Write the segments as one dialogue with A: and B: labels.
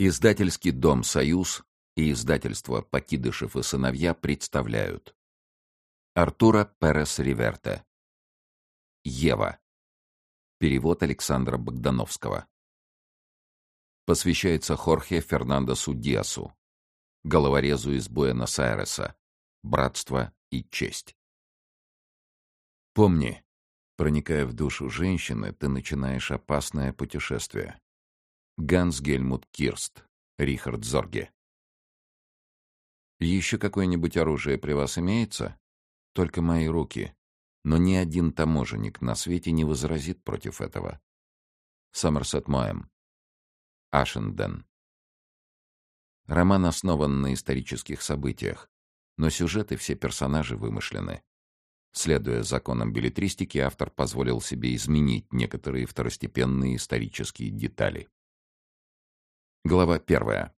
A: Издательский дом «Союз» и издательство «Покидышев и сыновья» представляют. Артура Перес Риверте. Ева Перевод Александра Богдановского. Посвящается Хорхе Фернандесу Диасу Головорезу из Буэнос-Айреса Братство и честь. Помни, проникая в душу женщины, ты начинаешь опасное путешествие. Ганс Гельмут Кирст, Рихард Зорге. Еще какое-нибудь оружие при вас имеется? Только мои руки. Но ни один таможенник на свете не возразит против этого. Сомерсет Моэм. Ашенден. Роман основан на исторических событиях, но сюжеты все персонажи вымышлены. Следуя законам билетристики, автор позволил себе изменить некоторые второстепенные исторические детали. Глава первая.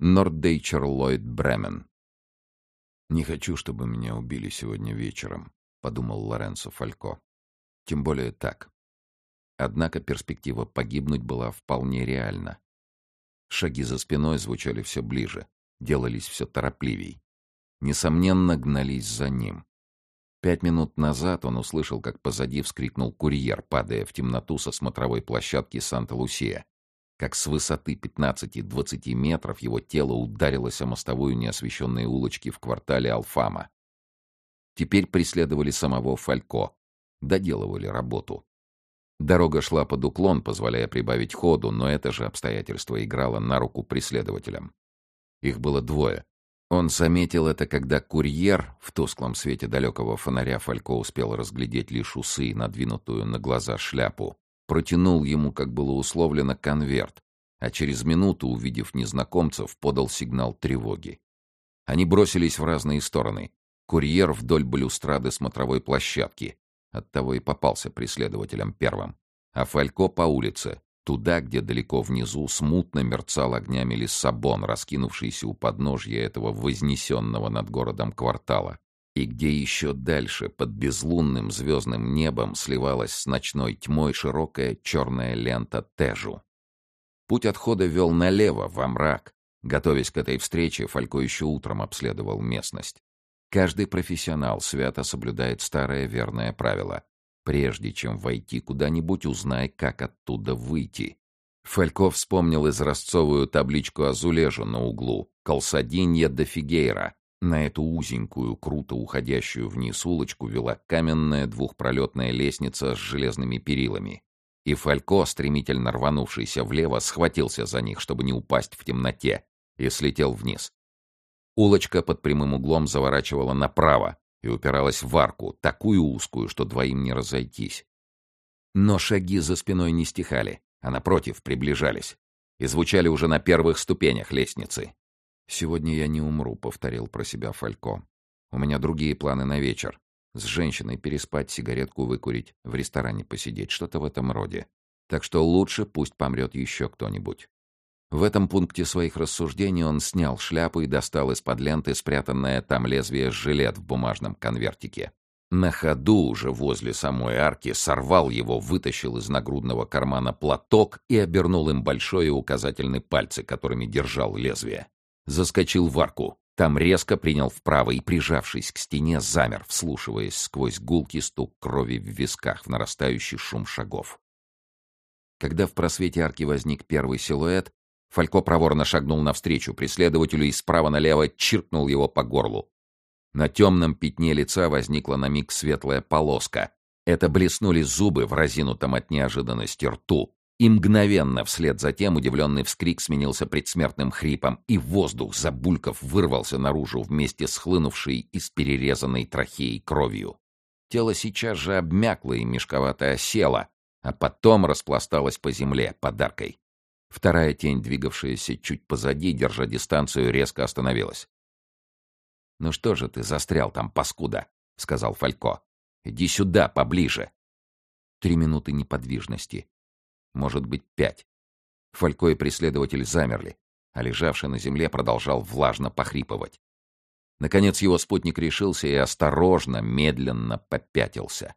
A: Норддейчер Ллойд Бремен. «Не хочу, чтобы меня убили сегодня вечером», — подумал Лоренцо Фалько. «Тем более так». Однако перспектива погибнуть была вполне реальна. Шаги за спиной звучали все ближе, делались все торопливей. Несомненно, гнались за ним. Пять минут назад он услышал, как позади вскрикнул курьер, падая в темноту со смотровой площадки Санта-Лусия как с высоты 15-20 метров его тело ударилось о мостовую неосвещенной улочки в квартале Алфама. Теперь преследовали самого Фалько, доделывали работу. Дорога шла под уклон, позволяя прибавить ходу, но это же обстоятельство играло на руку преследователям. Их было двое. Он заметил это, когда курьер, в тусклом свете далекого фонаря Фалько успел разглядеть лишь усы и надвинутую на глаза шляпу, протянул ему, как было условлено, конверт, а через минуту, увидев незнакомцев, подал сигнал тревоги. Они бросились в разные стороны. Курьер вдоль балюстрады смотровой площадки. Оттого и попался преследователям первым. А Фалько по улице, туда, где далеко внизу смутно мерцал огнями Лиссабон, раскинувшийся у подножья этого вознесенного над городом квартала и где еще дальше, под безлунным звездным небом, сливалась с ночной тьмой широкая черная лента Тежу. Путь отхода вел налево, во мрак. Готовясь к этой встрече, Фалько еще утром обследовал местность. Каждый профессионал свято соблюдает старое верное правило. Прежде чем войти куда-нибудь, узнай, как оттуда выйти. Фалько вспомнил изразцовую табличку Азулежу на углу «Колсадинья де Фигейра», на эту узенькую, круто уходящую вниз улочку вела каменная двухпролетная лестница с железными перилами. И Фалько, стремительно рванувшийся влево, схватился за них, чтобы не упасть в темноте, и слетел вниз. Улочка под прямым углом заворачивала направо и упиралась в арку, такую узкую, что двоим не разойтись. Но шаги за спиной не стихали, а напротив приближались и звучали уже на первых ступенях лестницы. «Сегодня я не умру», — повторил про себя Фалько. «У меня другие планы на вечер. С женщиной переспать, сигаретку выкурить, в ресторане посидеть, что-то в этом роде. Так что лучше пусть помрет еще кто-нибудь». В этом пункте своих рассуждений он снял шляпу и достал из-под ленты спрятанное там лезвие жилет в бумажном конвертике. На ходу уже возле самой арки сорвал его, вытащил из нагрудного кармана платок и обернул им большой и указательный пальцы, которыми держал лезвие заскочил в арку. Там резко принял вправо и, прижавшись к стене, замер, вслушиваясь сквозь гулкий стук крови в висках в нарастающий шум шагов. Когда в просвете арки возник первый силуэт, Фалько проворно шагнул навстречу преследователю и справа налево чиркнул его по горлу. На темном пятне лица возникла на миг светлая полоска. Это блеснули зубы в разинутом от неожиданности рту. И мгновенно вслед за тем удивленный вскрик сменился предсмертным хрипом, и воздух, забульков, вырвался наружу вместе с хлынувшей из перерезанной трахеей кровью. Тело сейчас же обмякло и мешковато осело, а потом распласталось по земле подаркой. Вторая тень, двигавшаяся чуть позади, держа дистанцию, резко остановилась. «Ну что же ты застрял там, паскуда?» — сказал Фалько. «Иди сюда, поближе». Три минуты неподвижности может быть, пять. Фалько и преследователь замерли, а лежавший на земле продолжал влажно похрипывать. Наконец его спутник решился и осторожно, медленно попятился.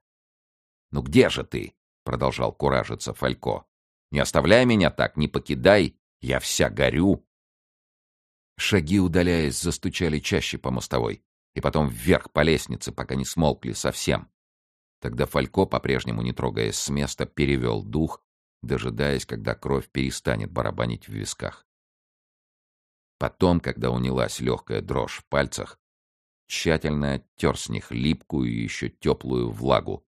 A: «Ну где же ты?» — продолжал куражиться Фалько. «Не оставляй меня так, не покидай, Я вся горю. Шаги, удаляясь, застучали чаще по мостовой, и потом вверх по лестнице, пока не смолкли совсем. Тогда Фалько, по-прежнему не трогаясь с места, перевел дух, дожидаясь, когда кровь перестанет барабанить в висках. Потом, когда унялась легкая дрожь в пальцах, тщательно оттер с них липкую и еще теплую влагу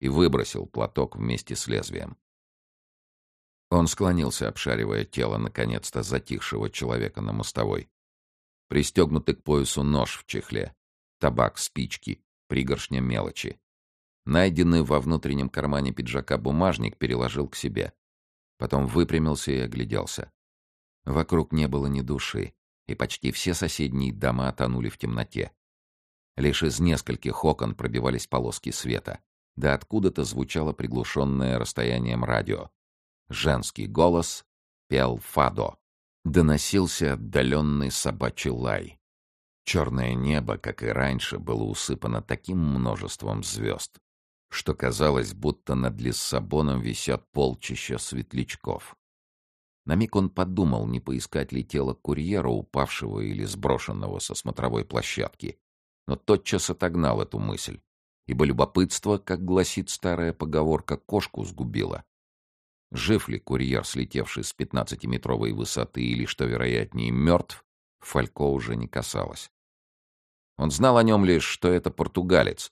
A: и выбросил платок вместе с лезвием. Он склонился, обшаривая тело наконец-то затихшего человека на мостовой. Пристегнутый к поясу нож в чехле, табак, спички, пригоршня мелочи. Найденный во внутреннем кармане пиджака бумажник переложил к себе. Потом выпрямился и огляделся. Вокруг не было ни души, и почти все соседние дома тонули в темноте. Лишь из нескольких окон пробивались полоски света. Да откуда-то звучало приглушенное расстоянием радио. Женский голос пел фадо. Доносился отдаленный собачий лай. Черное небо, как и раньше, было усыпано таким множеством звезд, что казалось, будто над Лиссабоном висят полчища светлячков. На миг он подумал, не поискать ли тело курьера, упавшего или сброшенного со смотровой площадки, но тотчас отогнал эту мысль, ибо любопытство, как гласит старая поговорка, кошку сгубило. Жив ли курьер, слетевший с пятнадцатиметровой высоты, или, что вероятнее, мертв, Фалько уже не касалось. Он знал о нем лишь, что это португалец,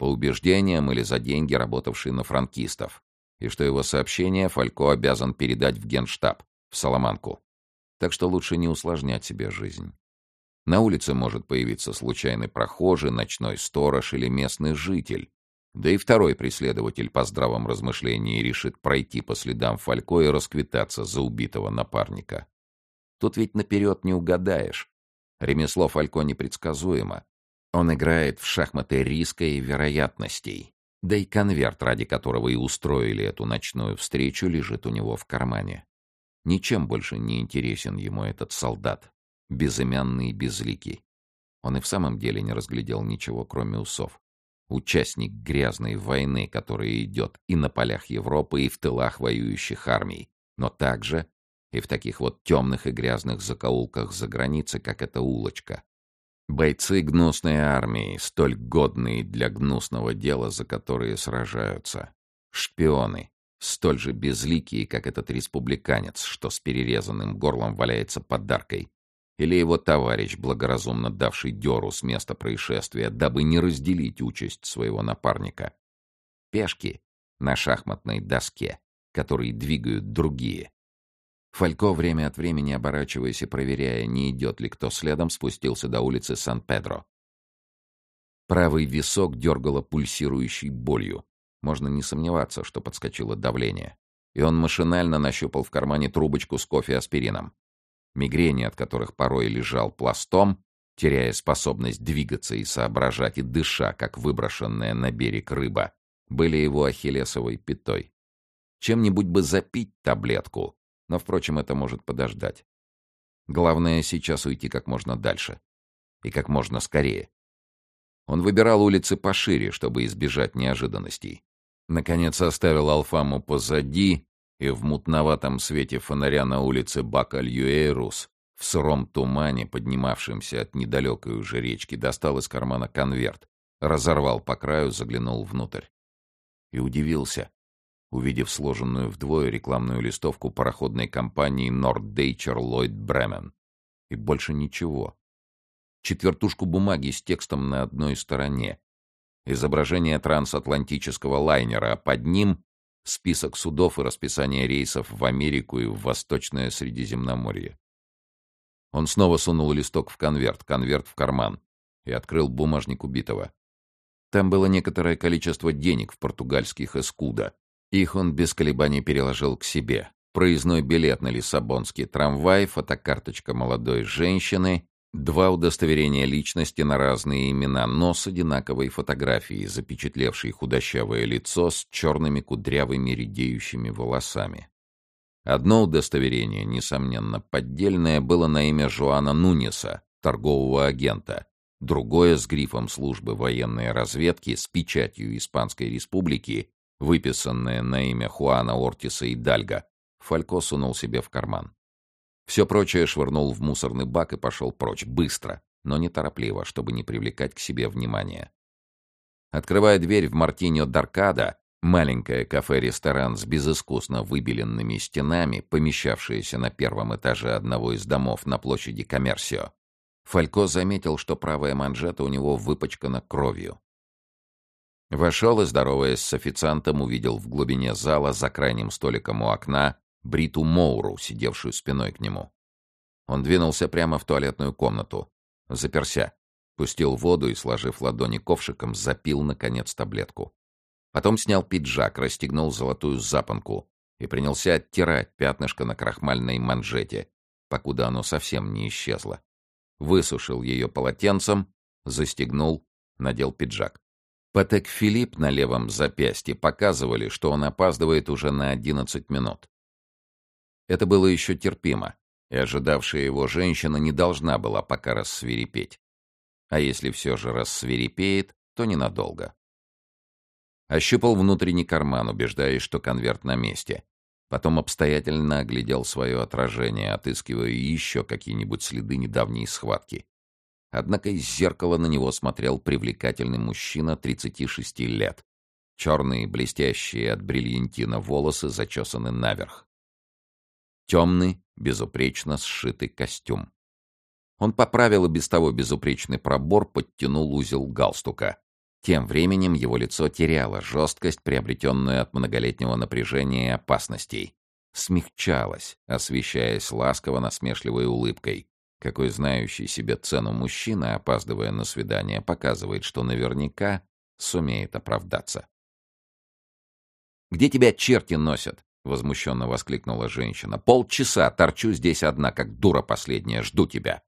A: по убеждениям или за деньги работавший на франкистов, и что его сообщение Фалько обязан передать в генштаб, в Соломанку. Так что лучше не усложнять себе жизнь. На улице может появиться случайный прохожий, ночной сторож или местный житель. Да и второй преследователь по здравом размышлении решит пройти по следам Фалько и расквитаться за убитого напарника. Тут ведь наперед не угадаешь. Ремесло Фалько непредсказуемо. Он играет в шахматы риска и вероятностей. Да и конверт, ради которого и устроили эту ночную встречу, лежит у него в кармане. Ничем больше не интересен ему этот солдат, безымянный и безликий. Он и в самом деле не разглядел ничего, кроме усов. Участник грязной войны, которая идет и на полях Европы, и в тылах воюющих армий, но также и в таких вот темных и грязных закоулках за границей, как эта улочка. Бойцы гнусной армии, столь годные для гнусного дела, за которые сражаются. Шпионы, столь же безликие, как этот республиканец, что с перерезанным горлом валяется подаркой. Или его товарищ, благоразумно давший дёру с места происшествия, дабы не разделить участь своего напарника. Пешки на шахматной доске, которые двигают другие. Фалько, время от времени оборачиваясь и проверяя, не идет ли кто следом, спустился до улицы Сан-Педро. Правый висок дергало пульсирующей болью. Можно не сомневаться, что подскочило давление. И он машинально нащупал в кармане трубочку с кофе-аспирином. Мигрени, от которых порой лежал пластом, теряя способность двигаться и соображать, и дыша, как выброшенная на берег рыба, были его ахиллесовой пятой. Чем-нибудь бы запить таблетку, но, впрочем, это может подождать. Главное сейчас уйти как можно дальше. И как можно скорее. Он выбирал улицы пошире, чтобы избежать неожиданностей. Наконец оставил Алфаму позади и в мутноватом свете фонаря на улице Бакальюэйрус, в сыром тумане, поднимавшемся от недалекой уже речки, достал из кармана конверт, разорвал по краю, заглянул внутрь. И удивился увидев сложенную вдвое рекламную листовку пароходной компании Norddeutcher Lloyd Bremen. И больше ничего. Четвертушку бумаги с текстом на одной стороне. Изображение трансатлантического лайнера, а под ним список судов и расписание рейсов в Америку и в Восточное Средиземноморье. Он снова сунул листок в конверт, конверт в карман и открыл бумажник убитого. Там было некоторое количество денег в португальских эскуда, их он без колебаний переложил к себе. Проездной билет на Лиссабонский трамвай, фотокарточка молодой женщины, два удостоверения личности на разные имена, но с одинаковой фотографией, запечатлевшей худощавое лицо с черными кудрявыми редеющими волосами. Одно удостоверение, несомненно поддельное, было на имя Жуана Нунеса, торгового агента, другое с грифом службы военной разведки с печатью Испанской Республики выписанное на имя Хуана Ортиса и Дальга, Фалько сунул себе в карман. Все прочее швырнул в мусорный бак и пошел прочь, быстро, но неторопливо, чтобы не привлекать к себе внимания. Открывая дверь в Мартиньо Даркада, маленькое кафе-ресторан с безыскусно выбеленными стенами, помещавшееся на первом этаже одного из домов на площади Коммерсио, Фалько заметил, что правая манжета у него выпачкана кровью. Вошел и, здороваясь с официантом, увидел в глубине зала за крайним столиком у окна Бриту Моуру, сидевшую спиной к нему. Он двинулся прямо в туалетную комнату. Заперся. Пустил воду и, сложив ладони ковшиком, запил, наконец, таблетку. Потом снял пиджак, расстегнул золотую запонку и принялся оттирать пятнышко на крахмальной манжете, покуда оно совсем не исчезло. Высушил ее полотенцем, застегнул, надел пиджак. Патек Филипп на левом запястье показывали, что он опаздывает уже на одиннадцать минут. Это было еще терпимо, и ожидавшая его женщина не должна была пока рассвирепеть. А если все же рассвирепеет, то ненадолго. Ощупал внутренний карман, убеждаясь, что конверт на месте. Потом обстоятельно оглядел свое отражение, отыскивая еще какие-нибудь следы недавней схватки. Однако из зеркала на него смотрел привлекательный мужчина 36 лет. Черные, блестящие от бриллиантина волосы зачесаны наверх. Темный, безупречно сшитый костюм. Он поправил и без того безупречный пробор, подтянул узел галстука. Тем временем его лицо теряло жесткость, приобретенную от многолетнего напряжения и опасностей. Смягчалось, освещаясь ласково-насмешливой улыбкой, какой знающий себе цену мужчина, опаздывая на свидание, показывает, что наверняка сумеет оправдаться. «Где тебя черти носят?» — возмущенно воскликнула женщина. «Полчаса торчу здесь одна, как дура последняя, жду тебя».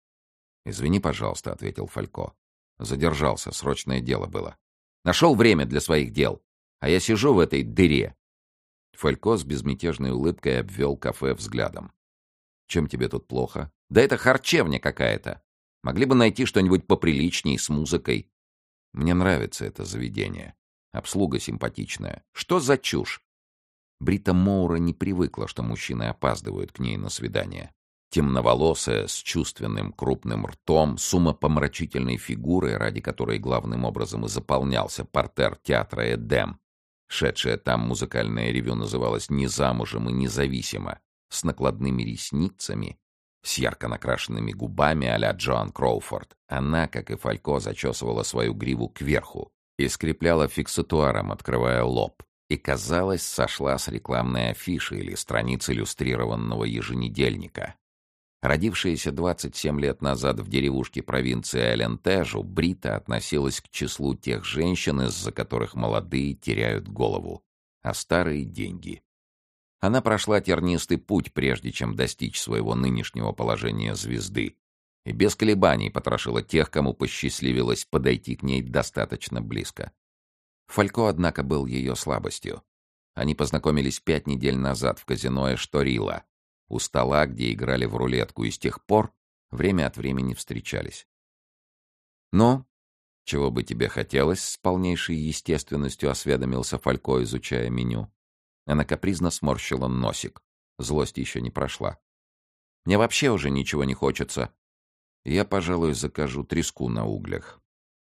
A: «Извини, пожалуйста», — ответил Фалько. Задержался, срочное дело было. Нашел время для своих дел, а я сижу в этой дыре». Фалько с безмятежной улыбкой обвел кафе взглядом. «Чем тебе тут плохо?» «Да это харчевня какая-то. Могли бы найти что-нибудь поприличней, с музыкой». «Мне нравится это заведение. Обслуга симпатичная. Что за чушь?» Брита Моура не привыкла, что мужчины опаздывают к ней на свидание. Темноволосая, с чувственным крупным ртом, с умопомрачительной фигурой, ради которой главным образом и заполнялся портер театра «Эдем». Шедшее там музыкальное ревю называлось «Не замужем и независимо», с накладными ресницами, с ярко накрашенными губами а-ля Джоан Кроуфорд. Она, как и Фалько, зачесывала свою гриву кверху и скрепляла фиксатуаром, открывая лоб и, казалось, сошла с рекламной афиши или страниц иллюстрированного еженедельника. Родившаяся 27 лет назад в деревушке провинции Алентежу, Брита относилась к числу тех женщин, из-за которых молодые теряют голову, а старые — деньги. Она прошла тернистый путь, прежде чем достичь своего нынешнего положения звезды, и без колебаний потрошила тех, кому посчастливилось подойти к ней достаточно близко. Фалько, однако, был ее слабостью. Они познакомились пять недель назад в казино Эшторила, у стола, где играли в рулетку, и с тех пор время от времени встречались. «Ну, чего бы тебе хотелось?» — с полнейшей естественностью осведомился Фалько, изучая меню. Она капризно сморщила носик. Злость еще не прошла. «Мне вообще уже ничего не хочется. Я, пожалуй, закажу треску на углях.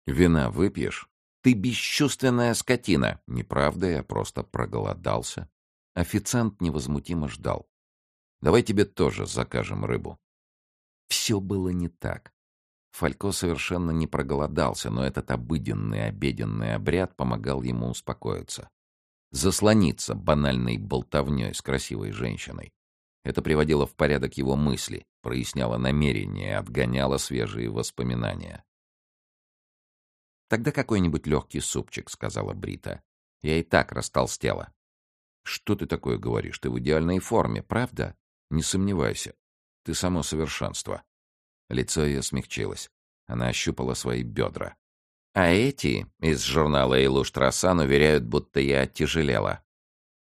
A: Вина выпьешь?» Ты бесчувственная скотина. Неправда, я просто проголодался. Официант невозмутимо ждал. Давай тебе тоже закажем рыбу. Все было не так. Фалько совершенно не проголодался, но этот обыденный обеденный обряд помогал ему успокоиться. Заслониться банальной болтовней с красивой женщиной. Это приводило в порядок его мысли, проясняло намерения, отгоняло свежие воспоминания. «Тогда какой-нибудь легкий супчик», — сказала Брита. «Я и так растолстела». «Что ты такое говоришь? Ты в идеальной форме, правда? Не сомневайся. Ты само совершенство». Лицо ее смягчилось. Она ощупала свои бедра. «А эти из журнала «Илуштрасан» уверяют, будто я оттяжелела».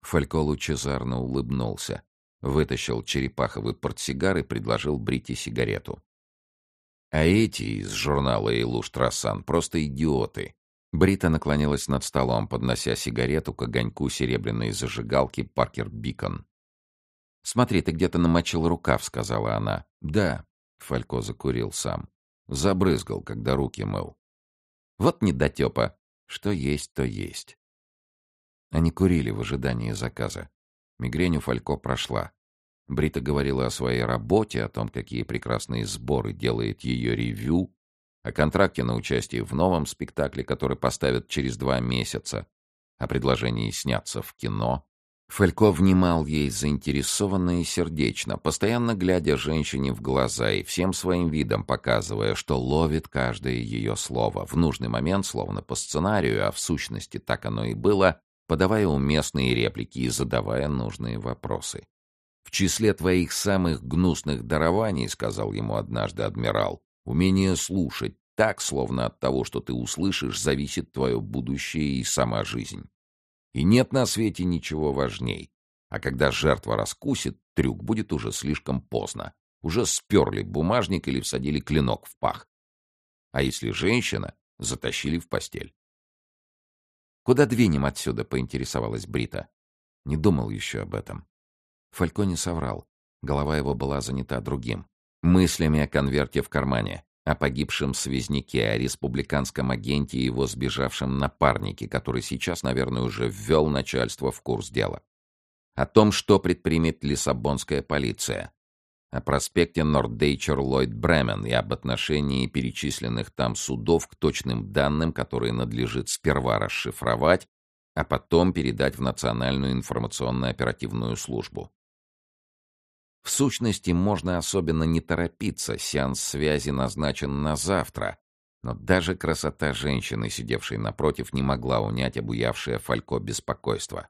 A: Фалько лучезарно улыбнулся, вытащил черепаховый портсигар и предложил Брите сигарету. А эти из журнала «Илуштрасан» просто идиоты. Брита наклонилась над столом, поднося сигарету к огоньку серебряной зажигалки «Паркер Бикон». «Смотри, ты где-то намочил рукав», — сказала она. «Да», — Фалько закурил сам. Забрызгал, когда руки мыл. «Вот недотепа. Что есть, то есть». Они курили в ожидании заказа. Мигрень у Фалько прошла. Брита говорила о своей работе, о том, какие прекрасные сборы делает ее ревю, о контракте на участие в новом спектакле, который поставят через два месяца, о предложении сняться в кино. Фалько внимал ей заинтересованно и сердечно, постоянно глядя женщине в глаза и всем своим видом показывая, что ловит каждое ее слово, в нужный момент, словно по сценарию, а в сущности так оно и было, подавая уместные реплики и задавая нужные вопросы. «В числе твоих самых гнусных дарований, — сказал ему однажды адмирал, — умение слушать так, словно от того, что ты услышишь, зависит твое будущее и сама жизнь. И нет на свете ничего важней. А когда жертва раскусит, трюк будет уже слишком поздно. Уже сперли бумажник или всадили клинок в пах. А если женщина, затащили в постель. «Куда двинем отсюда?» — поинтересовалась Брита. Не думал еще об этом. Фалько не соврал. Голова его была занята другим. Мыслями о конверте в кармане, о погибшем связняке, о республиканском агенте и его сбежавшем напарнике, который сейчас, наверное, уже ввел начальство в курс дела. О том, что предпримет Лиссабонская полиция. О проспекте Нордейчер Ллойд Бремен и об отношении перечисленных там судов к точным данным, которые надлежит сперва расшифровать, а потом передать в Национальную информационно-оперативную службу. В сущности, можно особенно не торопиться, сеанс связи назначен на завтра, но даже красота женщины, сидевшей напротив, не могла унять обуявшее Фалько беспокойство.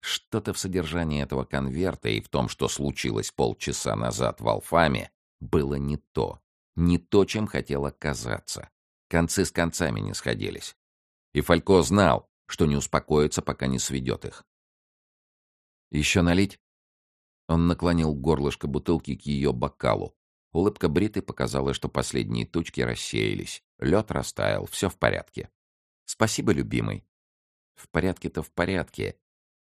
A: Что-то в содержании этого конверта и в том, что случилось полчаса назад в Алфаме, было не то, не то, чем хотела казаться. Концы с концами не сходились. И Фалько знал, что не успокоится, пока не сведет их. «Еще налить?» Он наклонил горлышко бутылки к ее бокалу. Улыбка Бриты показала, что последние тучки рассеялись. Лед растаял, все в порядке. «Спасибо, любимый». В порядке-то в порядке.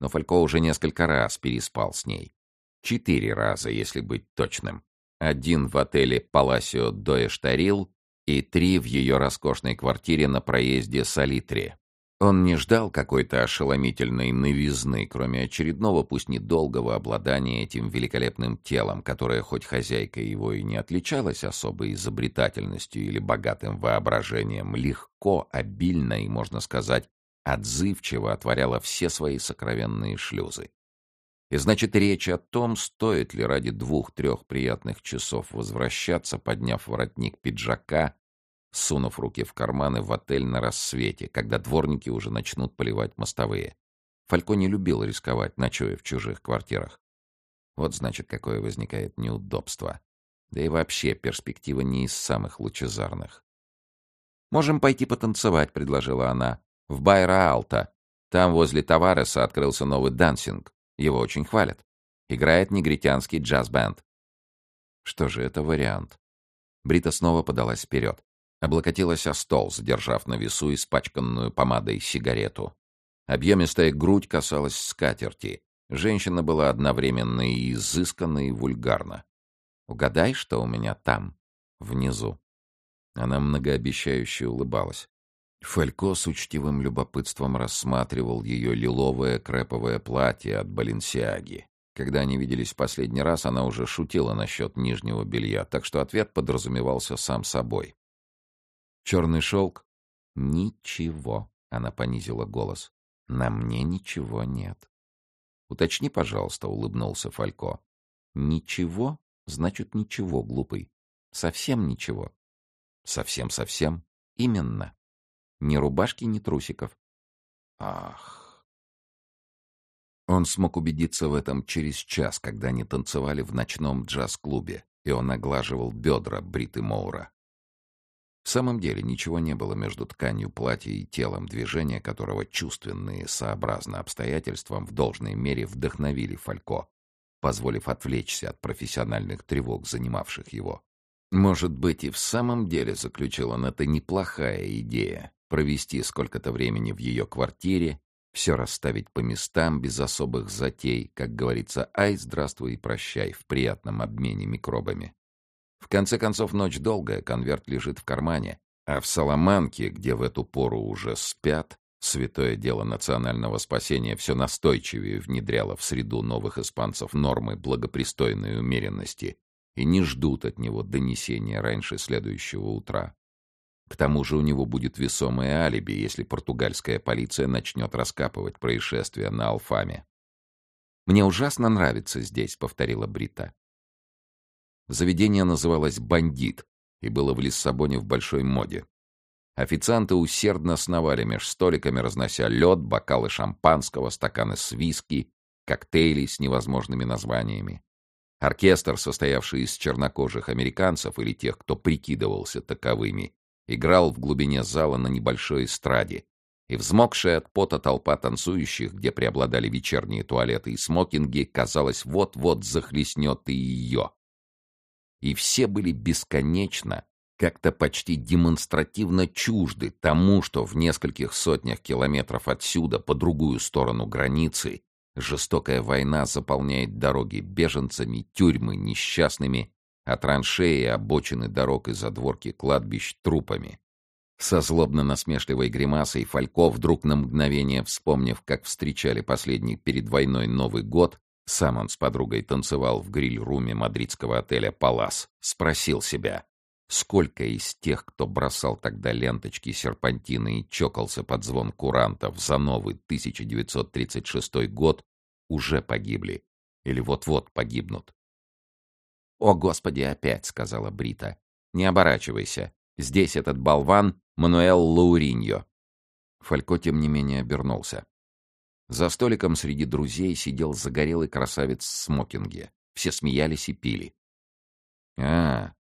A: Но Фалько уже несколько раз переспал с ней. Четыре раза, если быть точным. Один в отеле «Паласио Доэштарил» и три в ее роскошной квартире на проезде Салитри. Он не ждал какой-то ошеломительной новизны, кроме очередного, пусть недолгого обладания этим великолепным телом, которое, хоть хозяйка его и не отличалась особой изобретательностью или богатым воображением, легко, обильно и, можно сказать, отзывчиво отворяло все свои сокровенные шлюзы. И значит, речь о том, стоит ли ради двух-трех приятных часов возвращаться, подняв воротник пиджака сунув руки в карманы в отель на рассвете, когда дворники уже начнут поливать мостовые. Фалько не любил рисковать, ночуя в чужих квартирах. Вот значит, какое возникает неудобство. Да и вообще перспектива не из самых лучезарных. «Можем пойти потанцевать», — предложила она. «В Байра-Алта. Там возле Тавареса открылся новый дансинг. Его очень хвалят. Играет негритянский джаз-бенд». Что же, это вариант. Брита снова подалась вперед. Облокотилась о стол, задержав на весу испачканную помадой сигарету. Объемистая грудь касалась скатерти. Женщина была одновременно и изысканна, и вульгарна. «Угадай, что у меня там, внизу». Она многообещающе улыбалась. Фалько с учтивым любопытством рассматривал ее лиловое креповое платье от Баленсиаги. Когда они виделись последний раз, она уже шутила насчет нижнего белья, так что ответ подразумевался сам собой. Черный шелк? Ничего, она понизила голос. На мне ничего нет. Уточни, пожалуйста, улыбнулся Фалько. Ничего? Значит, ничего, глупый. Совсем ничего. Совсем-совсем. Именно. Ни рубашки, ни трусиков. Ах. Он смог убедиться в этом через час, когда они танцевали в ночном джаз-клубе, и он оглаживал бедра Бриты Моура. В самом деле ничего не было между тканью платья и телом, движения которого чувственные, сообразно обстоятельствам, в должной мере вдохновили Фалько, позволив отвлечься от профессиональных тревог, занимавших его. Может быть, и в самом деле заключил он это неплохая идея — провести сколько-то времени в ее квартире, Все расставить по местам, без особых затей, как говорится, ай, здравствуй и прощай, в приятном обмене микробами. В конце концов, ночь долгая, конверт лежит в кармане, а в Соломанке, где в эту пору уже спят, святое дело национального спасения все настойчивее внедряло в среду новых испанцев нормы благопристойной умеренности и не ждут от него донесения раньше следующего утра. К тому же у него будет весомое алиби, если португальская полиция начнет раскапывать происшествие на Алфаме. «Мне ужасно нравится здесь», — повторила Брита. Заведение называлось «Бандит» и было в Лиссабоне в большой моде. Официанты усердно сновали меж столиками, разнося лед, бокалы шампанского, стаканы с виски, коктейли с невозможными названиями. Оркестр, состоявший из чернокожих американцев или тех, кто прикидывался таковыми, играл в глубине зала на небольшой эстраде, и взмокшая от пота толпа танцующих, где преобладали вечерние туалеты и смокинги, казалось, вот-вот захлестнет и ее. И все были бесконечно, как-то почти демонстративно чужды тому, что в нескольких сотнях километров отсюда, по другую сторону границы, жестокая война заполняет дороги беженцами, тюрьмы несчастными, а траншеи, обочины дорог и задворки кладбищ трупами. Со злобно-насмешливой гримасой Фалько, вдруг на мгновение вспомнив, как встречали последний перед войной Новый год, сам он с подругой танцевал в гриль-руме мадридского отеля «Палас», спросил себя, сколько из тех, кто бросал тогда ленточки серпантины и чокался под звон курантов за новый 1936 год, уже погибли или вот-вот погибнут. «О, Господи, опять!» — сказала Брита. «Не оборачивайся. Здесь этот болван Мануэл Лауриньо». Фалько, тем не менее, обернулся. За столиком среди друзей сидел загорелый красавец в смокинге. Все смеялись и пили. «А,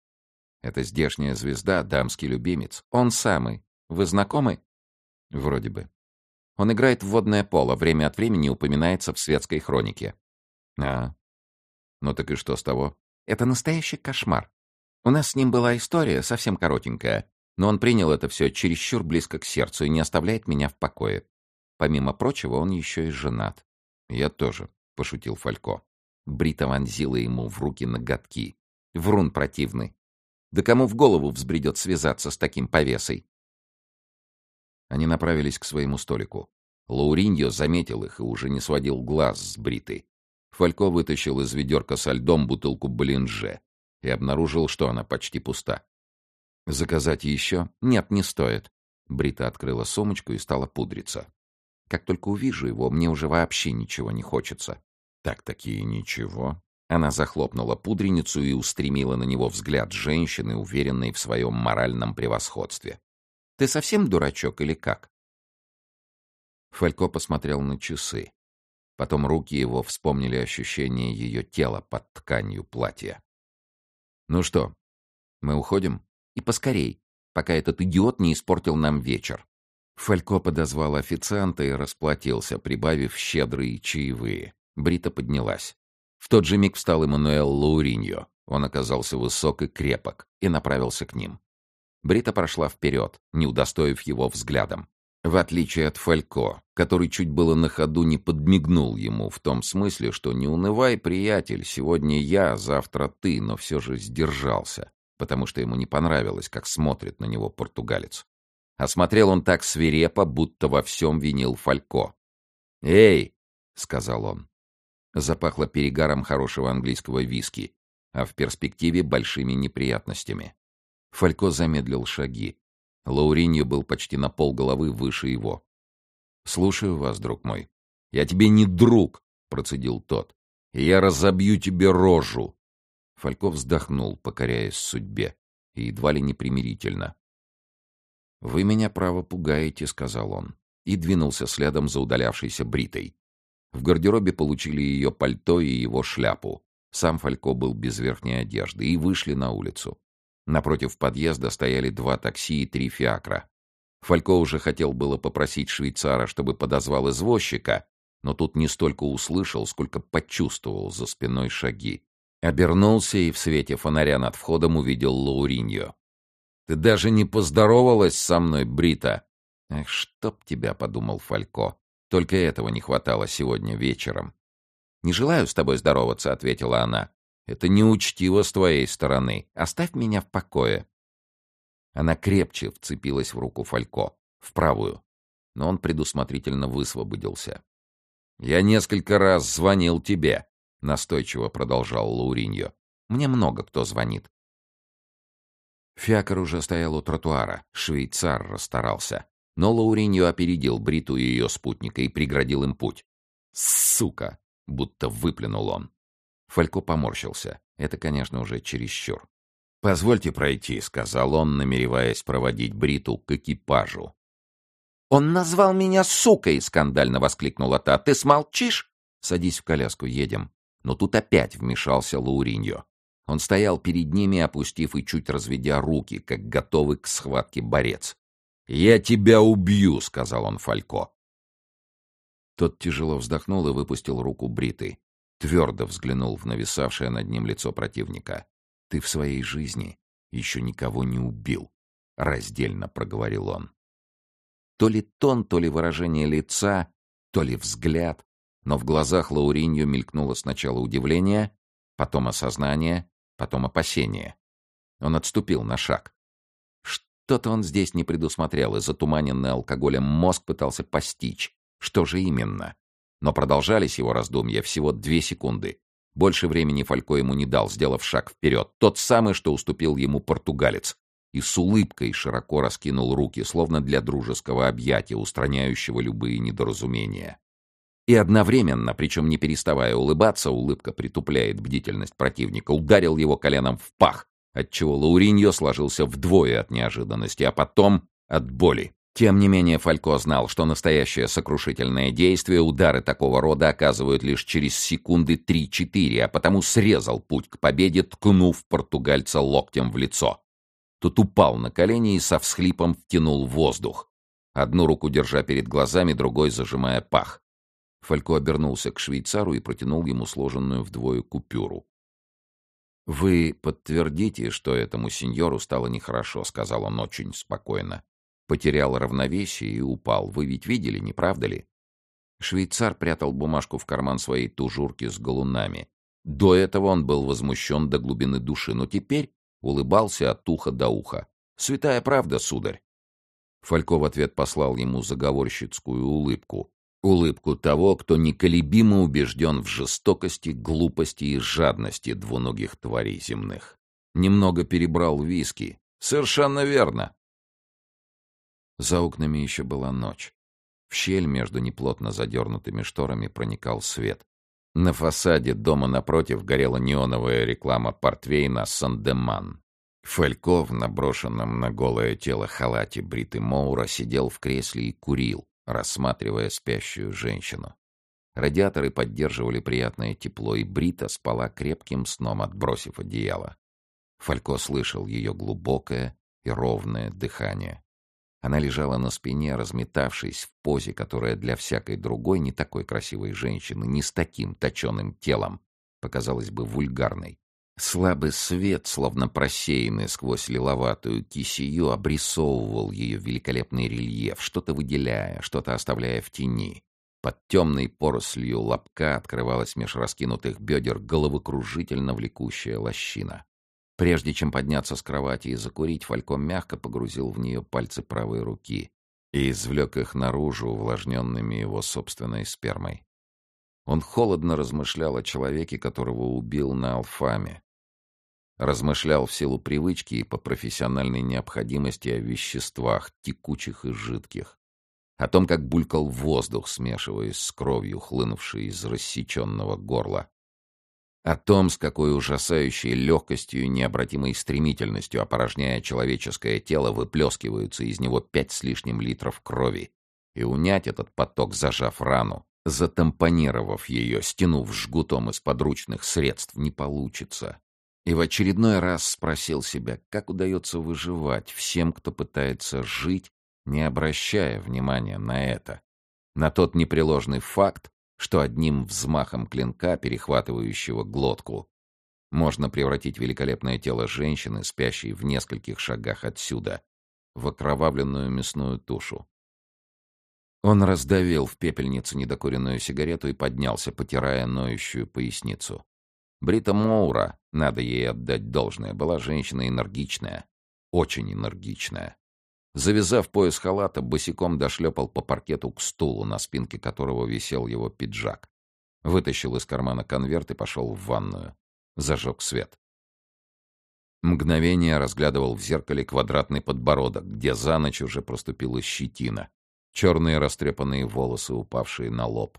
A: это здешняя звезда, дамский любимец. Он самый. Вы знакомы?» «Вроде бы. Он играет в водное поло, время от времени упоминается в светской хронике». «А, ну так и что с того?» Это настоящий кошмар. У нас с ним была история, совсем коротенькая, но он принял это все чересчур близко к сердцу и не оставляет меня в покое. Помимо прочего, он еще и женат. Я тоже, — пошутил Фалько. Брита вонзила ему в руки ноготки. Врун противный. Да кому в голову взбредет связаться с таким повесой? Они направились к своему столику. Лауриньо заметил их и уже не сводил глаз с Бриты. Фалько вытащил из ведерка со льдом бутылку блинже и обнаружил, что она почти пуста. «Заказать еще?» «Нет, не стоит». Брита открыла сумочку и стала пудриться. «Как только увижу его, мне уже вообще ничего не хочется». «Так-таки ничего». Она захлопнула пудреницу и устремила на него взгляд женщины, уверенной в своем моральном превосходстве. «Ты совсем дурачок или как?» Фалько посмотрел на часы. Потом руки его вспомнили ощущение ее тела под тканью платья. «Ну что, мы уходим? И поскорей, пока этот идиот не испортил нам вечер». Фалько подозвал официанта и расплатился, прибавив щедрые чаевые. Брита поднялась. В тот же миг встал Эммануэл Лауриньо. Он оказался высок и крепок и направился к ним. Брита прошла вперед, не удостоив его взглядом. В отличие от Фалько, который чуть было на ходу не подмигнул ему в том смысле, что не унывай, приятель, сегодня я, завтра ты, но все же сдержался, потому что ему не понравилось, как смотрит на него португалец. А смотрел он так свирепо, будто во всем винил Фалько. «Эй!» — сказал он. Запахло перегаром хорошего английского виски, а в перспективе большими неприятностями. Фалько замедлил шаги. Лауриньо был почти на полголовы выше его. «Слушаю вас, друг мой». «Я тебе не друг», — процедил тот. «И я разобью тебе рожу». Фальков вздохнул, покоряясь судьбе, и едва ли непримирительно. «Вы меня, право, пугаете», — сказал он, и двинулся следом за удалявшейся Бритой. В гардеробе получили ее пальто и его шляпу. Сам Фалько был без верхней одежды, и вышли на улицу. Напротив подъезда стояли два такси и три фиакра. Фалько уже хотел было попросить швейцара, чтобы подозвал извозчика, но тут не столько услышал, сколько почувствовал за спиной шаги. Обернулся и в свете фонаря над входом увидел Лауриньо. «Ты даже не поздоровалась со мной, Брита!» «Эх, чтоб тебя!» — подумал Фалько. Только этого не хватало сегодня вечером. «Не желаю с тобой здороваться», — ответила она. «Это неучтиво с твоей стороны. Оставь меня в покое». Она крепче вцепилась в руку Фалько, в правую, но он предусмотрительно высвободился. «Я несколько раз звонил тебе», — настойчиво продолжал Лауриньо. «Мне много кто звонит». Фиакр уже стоял у тротуара. Швейцар расстарался. Но Лауриньо опередил Бриту и ее спутника и преградил им путь. «Сука!» — будто выплюнул он. Фалько поморщился. Это, конечно, уже чересчур. «Позвольте пройти», — сказал он, намереваясь проводить Бриту к экипажу. «Он назвал меня сукой!» — скандально воскликнула та. «Ты смолчишь?» «Садись в коляску, едем». Но тут опять вмешался Лауриньо. Он стоял перед ними, опустив и чуть разведя руки, как готовый к схватке борец. «Я тебя убью!» — сказал он Фалько. Тот тяжело вздохнул и выпустил руку Бриты. Твердо взглянул в нависавшее над ним лицо противника. «Ты в своей жизни еще никого не убил», — раздельно проговорил он. То ли тон, то ли выражение лица, то ли взгляд, но в глазах Лауринью мелькнуло сначала удивление, потом осознание, потом опасение. Он отступил на шаг. Что-то он здесь не предусмотрел, и затуманенный алкоголем мозг пытался постичь. Что же именно? Но продолжались его раздумья всего две секунды. Больше времени Фалько ему не дал, сделав шаг вперед. Тот самый, что уступил ему португалец и с улыбкой широко раскинул руки, словно для дружеского объятия, устраняющего любые недоразумения. И одновременно, причем не переставая улыбаться, улыбка притупляет бдительность противника, ударил его коленом в пах, отчего Лауриньо сложился вдвое от неожиданности, а потом от боли. Тем не менее, Фалько знал, что настоящее сокрушительное действие удары такого рода оказывают лишь через секунды 3-4, а потому срезал путь к победе, ткнув португальца локтем в лицо. Тот упал на колени и со всхлипом втянул воздух. Одну руку держа перед глазами, другой зажимая пах. Фалько обернулся к швейцару и протянул ему сложенную вдвое купюру. «Вы подтвердите, что этому сеньору стало нехорошо», — сказал он очень спокойно. «Потерял равновесие и упал. Вы ведь видели, не правда ли?» Швейцар прятал бумажку в карман своей тужурки с галунами. До этого он был возмущен до глубины души, но теперь улыбался от уха до уха. «Святая правда, сударь!» Фалько в ответ послал ему заговорщицкую улыбку. Улыбку того, кто неколебимо убежден в жестокости, глупости и жадности двуногих тварей земных. Немного перебрал виски. Совершенно верно. За окнами еще была ночь. В щель между неплотно задернутыми шторами проникал свет. На фасаде дома напротив горела неоновая реклама портвейна «Сандеман». Фалько в наброшенном на голое тело халате Бриты Моура сидел в кресле и курил, рассматривая спящую женщину. Радиаторы поддерживали приятное тепло, и Брита спала крепким сном, отбросив одеяло. Фалько слышал ее глубокое и ровное дыхание. Она лежала на спине, разметавшись в позе, которая для всякой другой, не такой красивой женщины, не с таким точеным телом, показалась бы вульгарной. Слабый свет, словно просеянный сквозь лиловатую кисию, обрисовывал ее великолепный рельеф, что-то выделяя, что-то оставляя в тени. Под темной порослью лобка открывалась меж раскинутых бедер головокружительно влекущая лощина. Прежде чем подняться с кровати и закурить, Фалько мягко погрузил в нее пальцы правой руки и извлек их наружу, увлажненными его собственной спермой. Он холодно размышлял о человеке, которого убил на Алфаме. Размышлял в силу привычки и по профессиональной необходимости о веществах, текучих и жидких. О том, как булькал воздух, смешиваясь с кровью, хлынувшей из рассеченного горла. О том, с какой ужасающей легкостью и необратимой стремительностью, опорожняя человеческое тело, выплескиваются из него пять с лишним литров крови, и унять этот поток, зажав рану, затампонировав ее, стянув жгутом из подручных средств, не получится. И в очередной раз спросил себя, как удается выживать всем, кто пытается жить, не обращая внимания на это, на тот непреложный факт, что одним взмахом клинка, перехватывающего глотку, можно превратить великолепное тело женщины, спящей в нескольких шагах отсюда, в окровавленную мясную тушу. Он раздавил в пепельницу недокуренную сигарету и поднялся, потирая ноющую поясницу. Брита Моура, надо ей отдать должное, была женщина энергичная, очень энергичная. Завязав пояс халата, босиком дошлепал по паркету к стулу, на спинке которого висел его пиджак. Вытащил из кармана конверт и пошел в ванную. Зажег свет. Мгновение разглядывал в зеркале квадратный подбородок, где за ночь уже проступила щетина. Черные растрепанные волосы, упавшие на лоб.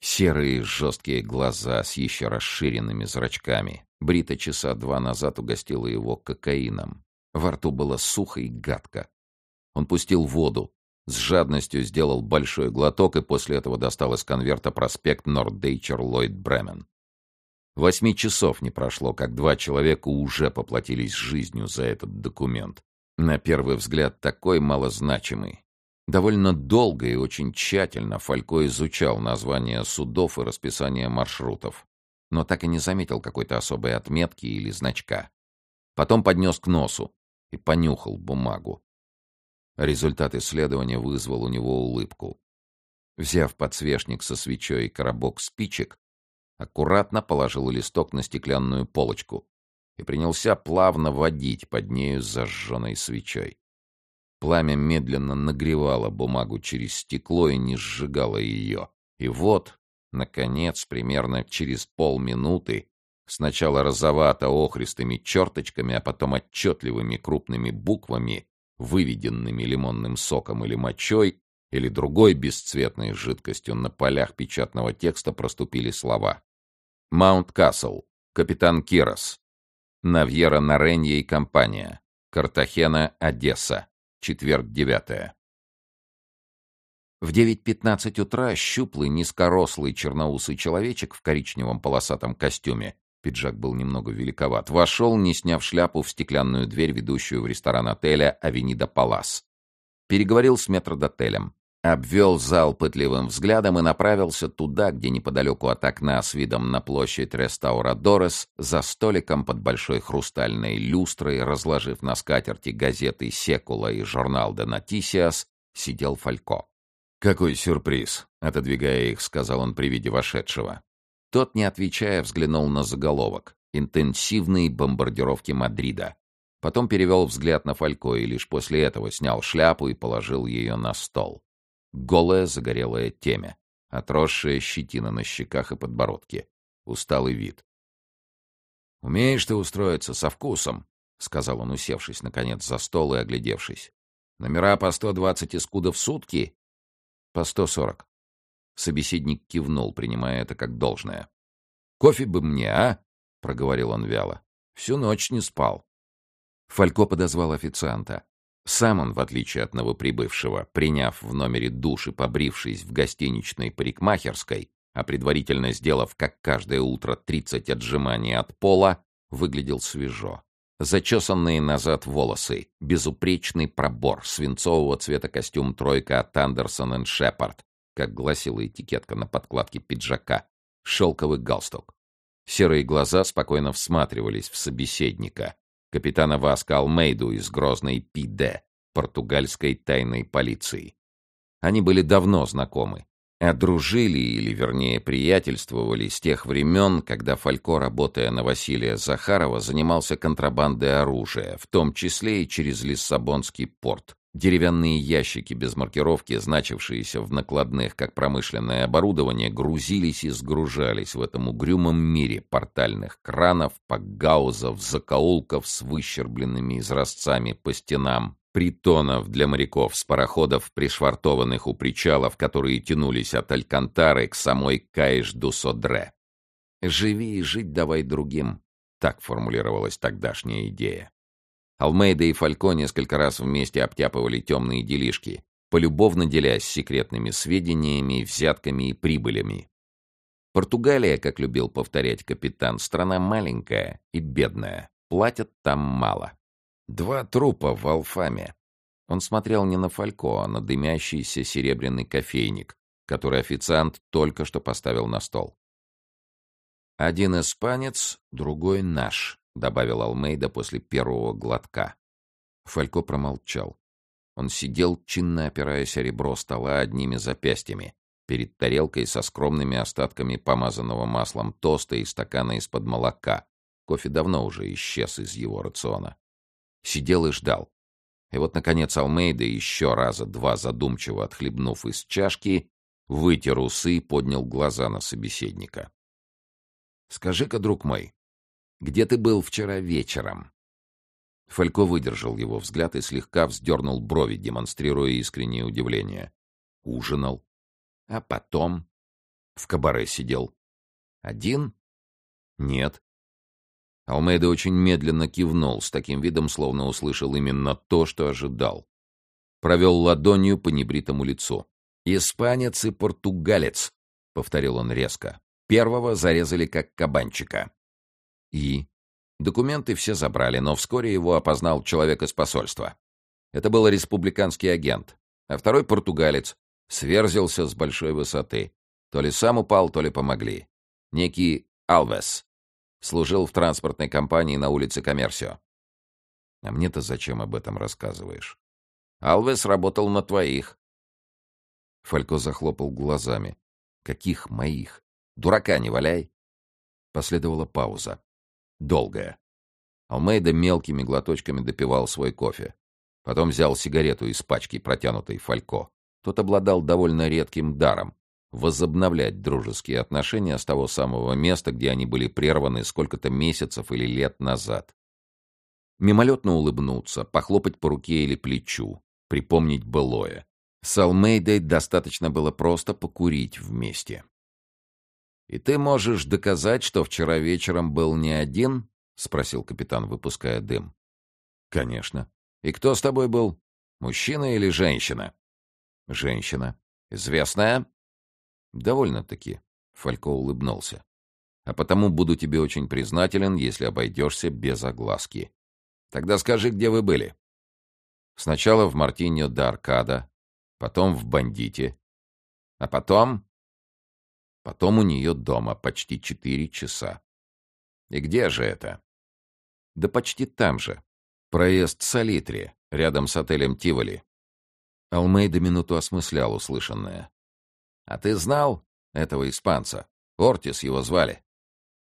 A: Серые жесткие глаза с еще расширенными зрачками. Брита часа два назад угостила его кокаином. Во рту было сухо и гадко. Он пустил воду, с жадностью сделал большой глоток и после этого достал из конверта проспект Нордейчер Ллойд Бремен. Восьми часов не прошло, как два человека уже поплатились жизнью за этот документ. На первый взгляд такой малозначимый. Довольно долго и очень тщательно Фалько изучал названия судов и расписание маршрутов, но так и не заметил какой-то особой отметки или значка. Потом поднес к носу и понюхал бумагу. Результат исследования вызвал у него улыбку. Взяв подсвечник со свечой и коробок спичек, аккуратно положил листок на стеклянную полочку и принялся плавно водить под нею зажженной свечой. Пламя медленно нагревало бумагу через стекло и не сжигало ее. И вот, наконец, примерно через полминуты, сначала розовато-охристыми черточками, а потом отчетливыми крупными буквами, выведенными лимонным соком или мочой, или другой бесцветной жидкостью на полях печатного текста проступили слова. «Маунт Касл», «Капитан Кирос», «Навьера Наренья и компания», «Картахена, Одесса», четверг 9 В 9.15 утра щуплый, низкорослый черноусый человечек в коричневом полосатом костюме Пиджак был немного великоват. Вошел, не сняв шляпу, в стеклянную дверь, ведущую в ресторан отеля «Авенида Палас». Переговорил с метрдотелем. Обвел зал пытливым взглядом и направился туда, где неподалеку от окна с видом на площадь Рестаурадорес, за столиком под большой хрустальной люстрой, разложив на скатерти газеты «Секула» и журнал «Де Нотисиас», сидел Фалько. «Какой сюрприз!» — отодвигая их, сказал он при виде вошедшего. Тот, не отвечая, взглянул на заголовок «Интенсивные бомбардировки Мадрида». Потом перевел взгляд на Фалько и лишь после этого снял шляпу и положил ее на стол. Голая загорелая темя, отросшая щетина на щеках и подбородке, усталый вид. «Умеешь ты устроиться со вкусом», — сказал он, усевшись, наконец, за стол и оглядевшись. «Номера по сто двадцать искудов в сутки?» «По сто сорок». Собеседник кивнул, принимая это как должное. «Кофе бы мне, а?» — проговорил он вяло. «Всю ночь не спал». Фалько подозвал официанта. Сам он, в отличие от новоприбывшего, приняв в номере душ и побрившись в гостиничной парикмахерской, а предварительно сделав, как каждое утро, тридцать отжиманий от пола, выглядел свежо. Зачесанные назад волосы, безупречный пробор, свинцового цвета костюм «тройка» от Андерсон энд Шепард, как гласила этикетка на подкладке пиджака, шелковый галстук. Серые глаза спокойно всматривались в собеседника, капитана Васка Алмейду из грозной ПИД, португальской тайной полиции. Они были давно знакомы, одружили или, вернее, приятельствовали с тех времен, когда Фалько, работая на Василия Захарова, занимался контрабандой оружия, в том числе и через Лиссабонский порт. Деревянные ящики без маркировки, значившиеся в накладных как промышленное оборудование, грузились и сгружались в этом угрюмом мире портальных кранов, пакгаузов, закоулков с выщербленными изразцами по стенам, притонов для моряков с пароходов, пришвартованных у причалов, которые тянулись от Алькантары к самой Каиш-ду-Содре. «Живи и жить давай другим», — так формулировалась тогдашняя идея. Алмейда и Фалько несколько раз вместе обтяпывали темные делишки, полюбовно делясь секретными сведениями, взятками и прибылями. Португалия, как любил повторять капитан, страна маленькая и бедная. Платят там мало. Два трупа в Алфаме. Он смотрел не на Фалько, а на дымящийся серебряный кофейник, который официант только что поставил на стол. Один испанец, другой наш. — добавил Алмейда после первого глотка. Фалько промолчал. Он сидел, чинно опираясь о ребро стола одними запястьями, перед тарелкой со скромными остатками помазанного маслом тоста и стакана из-под молока. Кофе давно уже исчез из его рациона. Сидел и ждал. И вот, наконец, Алмейда, еще раза два задумчиво отхлебнув из чашки, вытер усы и поднял глаза на собеседника. «Скажи-ка, друг мой, где ты был вчера вечером?» Фалько выдержал его взгляд и слегка вздернул брови, демонстрируя искреннее удивление. «Ужинал. А потом?» «В кабаре сидел». «Один?» «Нет». Алмейда очень медленно кивнул, с таким видом, словно услышал именно то, что ожидал. Провел ладонью по небритому лицу. «Испанец и португалец», — повторил он резко. «Первого зарезали как кабанчика». «И?» Документы все забрали, но вскоре его опознал человек из посольства. Это был республиканский агент, а второй португалец сверзился с большой высоты. То ли сам упал, то ли помогли. Некий Алвес. Служил в транспортной компании на улице Коммерсио. А мне-то зачем об этом рассказываешь? Алвес работал на твоих. Фалько захлопал глазами. Каких моих? Дурака не валяй. Последовала пауза. Долгая. Алмейда мелкими глоточками допивал свой кофе. Потом взял сигарету из пачки, протянутой Фалько. Тот обладал довольно редким даром возобновлять дружеские отношения с того самого места, где они были прерваны сколько-то месяцев или лет назад. Мимолетно улыбнуться, похлопать по руке или плечу, припомнить былое. С Алмейдой достаточно было просто покурить вместе. «И ты можешь доказать, что вчера вечером был не один?» — спросил капитан, выпуская дым. «Конечно. И кто с тобой был? Мужчина или женщина?» «Женщина. Известная?» «Довольно-таки», — Фалько улыбнулся. «А потому буду тебе очень признателен, если обойдешься без огласки. Тогда скажи, где вы были?» «Сначала в Мартиньо да Аркада, потом в Бандите, а потом...» Потом у нее дома почти четыре часа. «И где же это?» «Да почти там же. Проезд Салитри, рядом с отелем Тиволи». Алмейда минуту осмыслял услышанное. А ты знал этого испанца? Ортис его звали.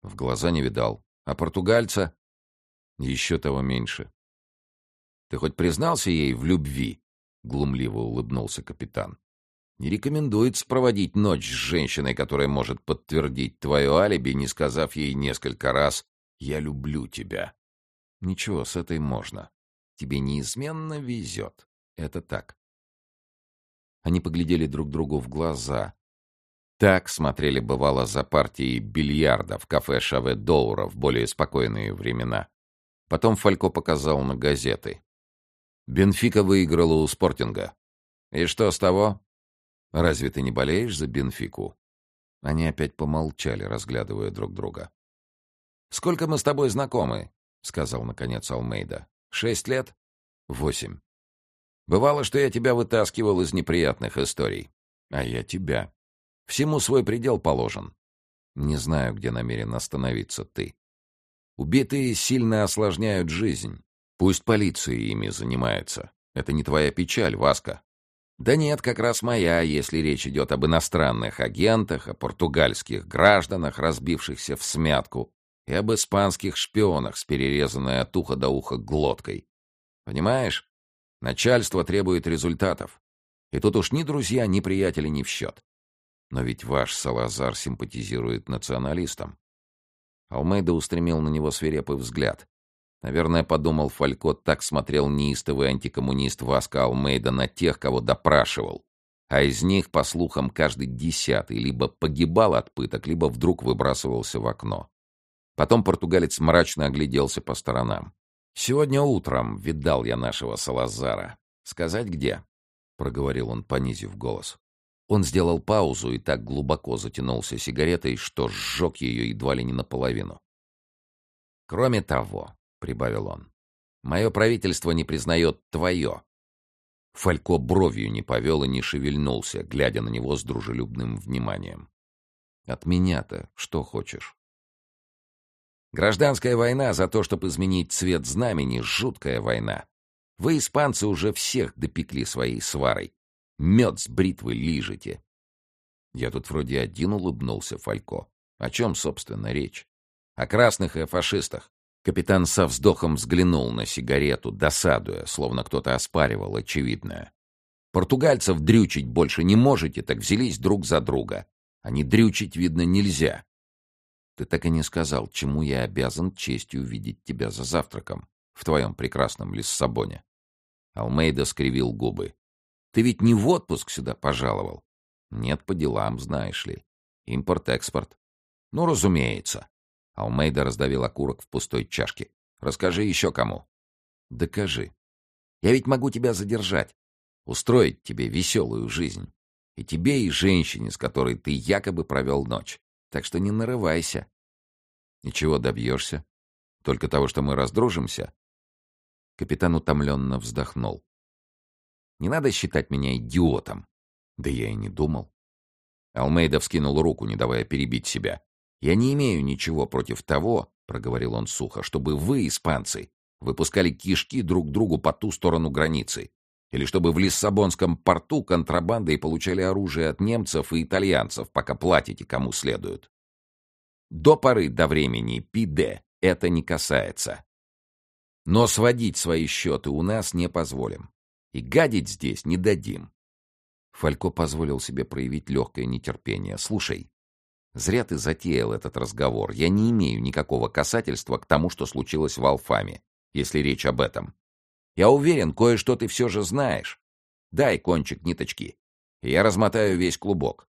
A: В глаза не видал. А португальца? Еще того меньше. Ты хоть признался ей в любви? Глумливо улыбнулся капитан. Не рекомендуется проводить ночь с женщиной, которая может подтвердить твое алиби, не сказав ей несколько раз «Я люблю тебя». Ничего, с этой можно. Тебе неизменно везет. Это так. Они поглядели друг другу в глаза. Так смотрели, бывало, за партией бильярда в кафе Шаве Доура в более спокойные времена. Потом Фалько показал на газеты. Бенфика выиграла у Спортинга. И что с того? Разве ты не болеешь за Бенфику? Они опять помолчали, разглядывая друг друга. «Сколько мы с тобой знакомы?» — сказал, наконец, Алмейда. «Шесть лет?» «Восемь». Бывало, что я тебя вытаскивал из неприятных историй. А я тебя. Всему свой предел положен. Не знаю, где намерен остановиться ты. Убитые сильно осложняют жизнь. Пусть полиция ими занимается. Это не твоя печаль, Васка. Да нет, как раз моя, если речь идет об иностранных агентах, о португальских гражданах, разбившихся в смятку, и об испанских шпионах с перерезанной от уха до уха глоткой. Понимаешь? Начальство требует результатов. И тут уж ни друзья, ни приятели не в счет. Но ведь ваш Салазар симпатизирует националистам. Алмейда устремил на него свирепый взгляд. Наверное, подумал Фалько, так смотрел неистовый антикоммунист Васка Алмейда на тех, кого допрашивал. А из них, по слухам, каждый десятый либо погибал от пыток, либо вдруг выбрасывался в окно. Потом португалец мрачно огляделся по сторонам. «Сегодня утром видал я нашего Салазара. Сказать где?» — проговорил он, понизив голос. Он сделал паузу и так глубоко затянулся сигаретой, что сжег ее едва ли не наполовину. «Кроме того», — прибавил он, — «мое правительство не признает твое». Фалько бровью не повел и не шевельнулся, глядя на него с дружелюбным вниманием. «От меня-то что хочешь?» Гражданская война за то, чтобы изменить цвет знамени, жуткая война. Вы, испанцы, уже всех допекли своей сварой. Мед с бритвы лижете. Я тут вроде один улыбнулся Фалько. О чем, собственно, речь? О красных и о фашистах. Капитан со вздохом взглянул на сигарету, досадуя, словно кто-то оспаривал очевидное. Португальцев дрючить больше не можете, так взялись друг за друга. Не дрючить, видно, нельзя. Ты так и не сказал, чему я обязан честью видеть тебя за завтраком в твоем прекрасном Лиссабоне. Алмейда скривил губы. Ты ведь не в отпуск сюда пожаловал. Нет, по делам, знаешь ли. Импорт-экспорт. Ну, разумеется. Алмейда раздавил окурок в пустой чашке. Расскажи еще кому. Докажи. Я ведь могу тебя задержать. Устроить тебе веселую жизнь. И тебе, и женщине, с которой ты якобы провел ночь. Так что не нарывайся. Ничего добьешься? Только того, что мы раздружимся? Капитан утомленно вздохнул. Не надо считать меня идиотом. Да я и не думал. Алмейда вскинул руку, не давая перебить себя. «Я не имею ничего против того, — проговорил он сухо, — чтобы вы, испанцы, выпускали кишки друг другу по ту сторону границы, или чтобы в Лиссабонском порту контрабандой получали оружие от немцев и итальянцев, пока платите кому следует. До поры до времени ПИД это не касается. Но сводить свои счеты у нас не позволим. И гадить здесь не дадим. Фалько позволил себе проявить легкое нетерпение. «Слушай, зря ты затеял этот разговор. Я не имею никакого касательства к тому, что случилось в Алфаме, если речь об этом. Я уверен, кое-что ты все же знаешь. Дай кончик ниточки, и я размотаю весь клубок.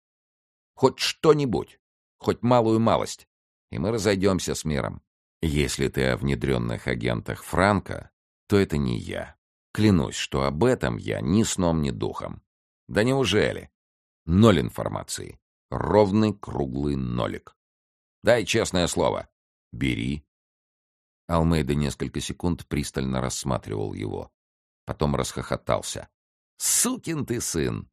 A: Хоть что-нибудь, хоть малую малость, и мы разойдемся с миром. Если ты о внедренных агентах Франка, то это не я. Клянусь, что об этом я ни сном, ни духом. Да неужели? Ноль информации. Ровный круглый нолик. Дай честное слово. Бери. Алмейда несколько секунд пристально рассматривал его. Потом расхохотался. «Сукин ты сын!